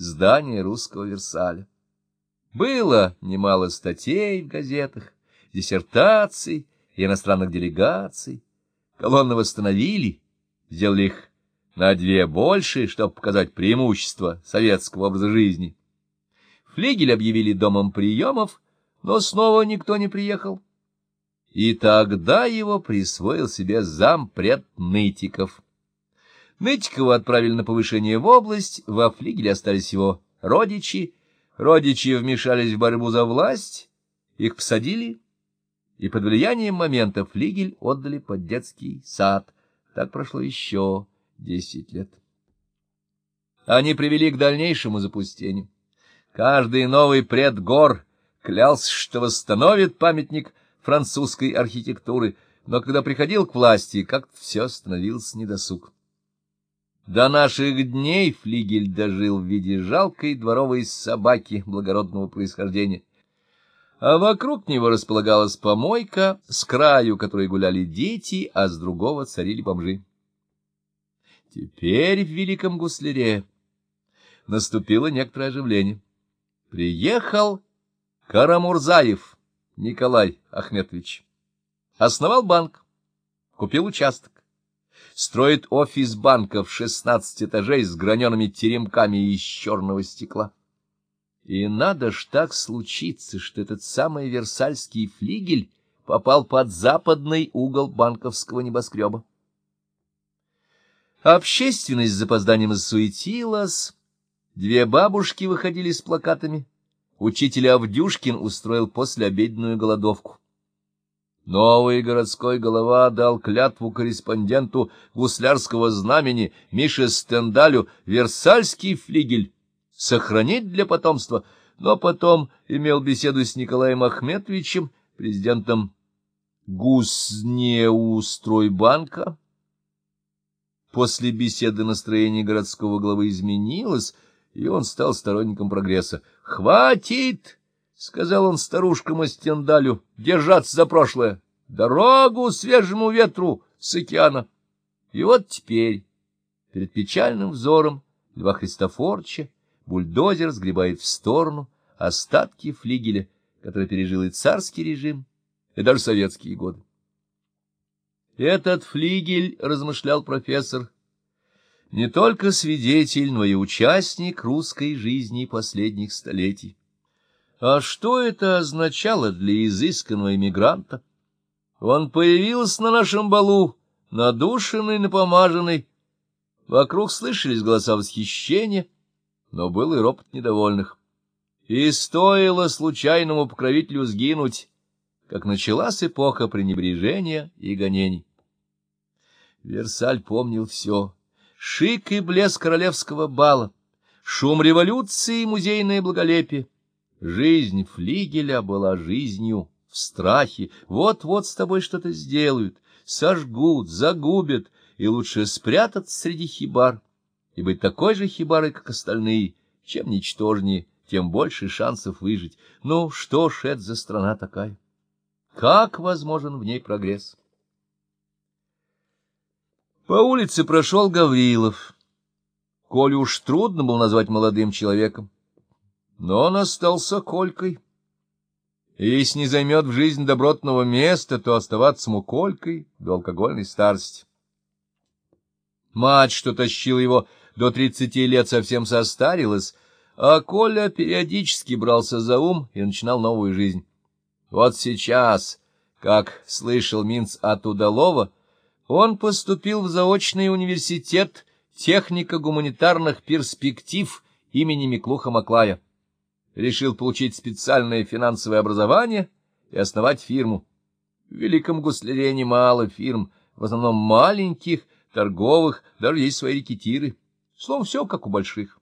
здание русского Версаля. Было немало статей в газетах, диссертаций и иностранных делегаций. Колонны восстановили, сделали их на две больше, чтобы показать преимущество советского образа жизни. Флигель объявили домом приемов, но снова никто не приехал. И тогда его присвоил себе зампред Нытиков. Нытикова отправили на повышение в область, во флигеле остались его родичи. Родичи вмешались в борьбу за власть, их посадили, и под влиянием момента флигель отдали под детский сад. Так прошло еще десять лет. Они привели к дальнейшему запустению. Каждый новый предгор клялся, что восстановит памятник французской архитектуры, но когда приходил к власти, как-то все становилось недосуг. До наших дней флигель дожил в виде жалкой дворовой собаки благородного происхождения. А вокруг него располагалась помойка, с краю которой гуляли дети, а с другого царили бомжи. Теперь в Великом Гусляре наступило некоторое оживление. Приехал Карамурзаев Николай Ахметович. Основал банк, купил участок. Строит офис банка в шестнадцать этажей с гранеными теремками из черного стекла. И надо ж так случиться, что этот самый Версальский флигель попал под западный угол банковского небоскреба. Общественность с запозданием засуетилась, две бабушки выходили с плакатами, учитель Авдюшкин устроил послеобеденную голодовку. Новый городской голова дал клятву корреспонденту гуслярского знамени Мише Стендалю Версальский флигель сохранить для потомства, но потом имел беседу с Николаем Ахметовичем, президентом Гуснеустройбанка, После беседы настроение городского главы изменилось, и он стал сторонником прогресса. «Хватит!» — сказал он старушкам Астендалю, — держаться за прошлое. Дорогу свежему ветру с океана. И вот теперь, перед печальным взором Льва Христофорча, бульдозер сгребает в сторону остатки флигеля, который пережил и царский режим, и даже советские годы. Этот флигель, размышлял профессор, не только свидетель, но и участник русской жизни последних столетий. А что это означало для изысканного эмигранта? Он появился на нашем балу, надушенный, напомаженный. Вокруг слышались голоса восхищения, но был и ропот недовольных. И стоило случайному покровителю сгинуть, как началась эпоха пренебрежения и гонений. Версаль помнил все. Шик и блеск королевского бала, шум революции и музейное благолепие. Жизнь флигеля была жизнью в страхе. Вот-вот с тобой что-то сделают, сожгут, загубят, и лучше спрятаться среди хибар и быть такой же хибарой, как остальные. Чем ничтожнее, тем больше шансов выжить. Ну, что ж это за страна такая? Как возможен в ней прогресс? По улице прошел Гаврилов. Колю уж трудно было назвать молодым человеком, но он остался Колькой. Если не займет в жизнь добротного места, то оставаться ему Колькой до алкогольной старости. Мать, что тащила его до тридцати лет, совсем состарилась, а Коля периодически брался за ум и начинал новую жизнь. Вот сейчас, как слышал Минц от Удалова, он поступил в заочный университет технико-гуманитарных перспектив имени Миклуха Маклая. Решил получить специальное финансовое образование и основать фирму. В Великом Гусляре немало фирм, в основном маленьких, торговых, даже есть свои рекетиры. Словом, все как у больших.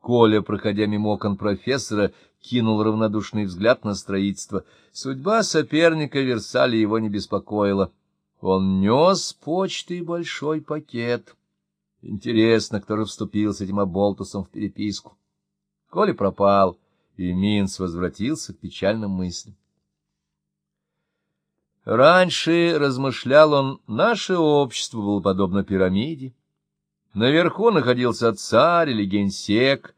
Коля, проходя мимо окон профессора, кинул равнодушный взгляд на строительство. Судьба соперника Версаля его не беспокоила. Он нес почтой большой пакет. Интересно, кто же вступил с этим оболтусом в переписку. Коля пропал, и Минц возвратился к печальным мыслям. Раньше, размышлял он, наше общество было подобно пирамиде. Наверху находился царь или генсек,